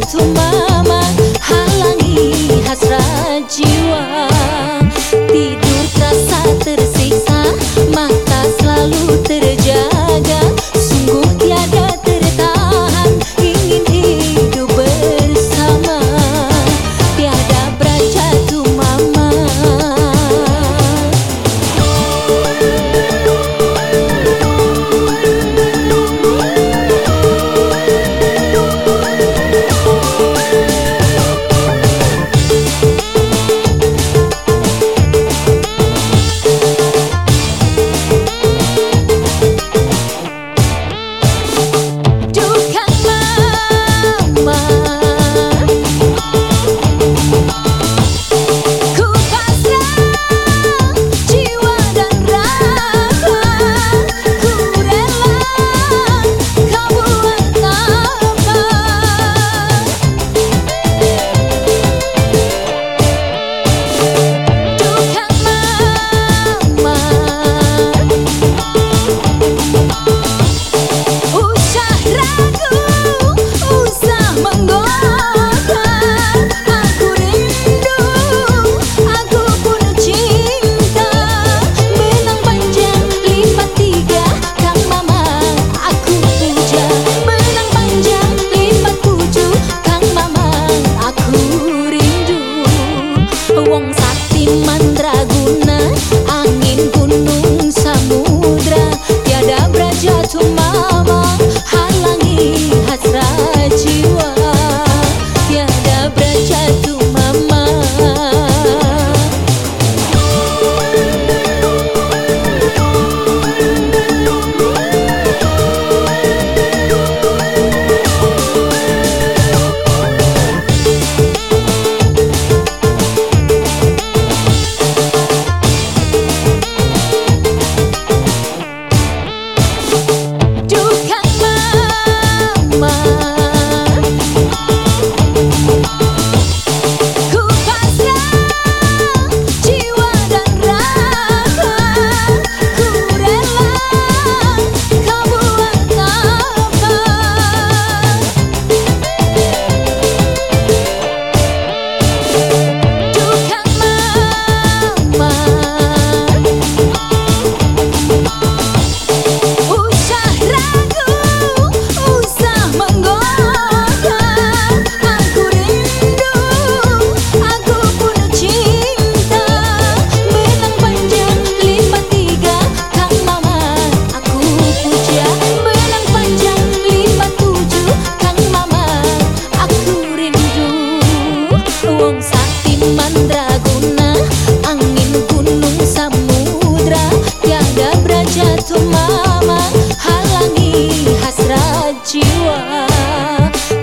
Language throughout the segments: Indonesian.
Jatuh mama halangi hasrat jiwa.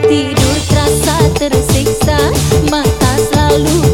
Tidur terasa tersiksa Mata selalu